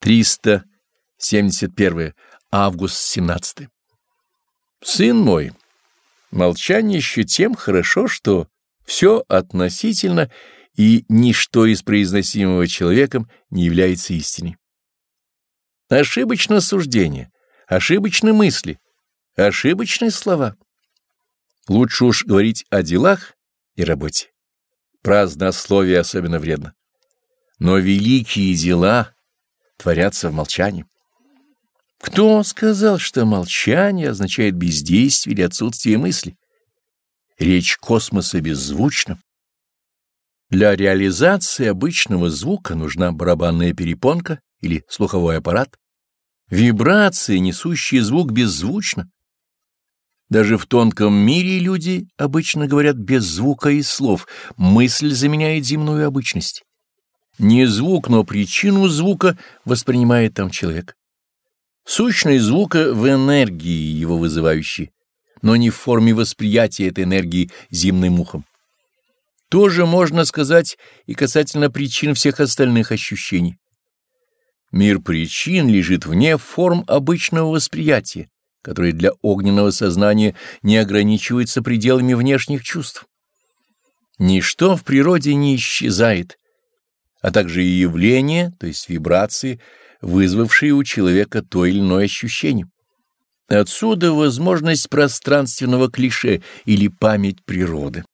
371 август 17 Сын мой, молчание еще тем хорошо, что все относительно, и ничто из произносимого человеком не является истиной. Ошибочно суждение, ошибочны мысли, ошибочные слова. Лучше уж говорить о делах и работе. Празднословие особенно вредно. Но великие дела творятся в молчании. Кто сказал, что молчание означает бездействие или отсутствие мысли? Речь космоса беззвучна. Для реализации обычного звука нужна барабанная перепонка или слуховой аппарат. Вибрации, несущие звук, беззвучно. Даже в тонком мире люди обычно говорят без звука и слов, мысль заменяет земную обычность. Не звук, но причину звука воспринимает там человек. Сущность звука в энергии его вызывающей, но не в форме восприятия этой энергии земным ухом. Тоже можно сказать и касательно причин всех остальных ощущений. Мир причин лежит вне форм обычного восприятия, которое для огненного сознания не ограничивается пределами внешних чувств. Ничто в природе не исчезает, а также и явления, то есть вибрации, вызвавшие у человека то или иное ощущение. Отсюда возможность пространственного клише или память природы.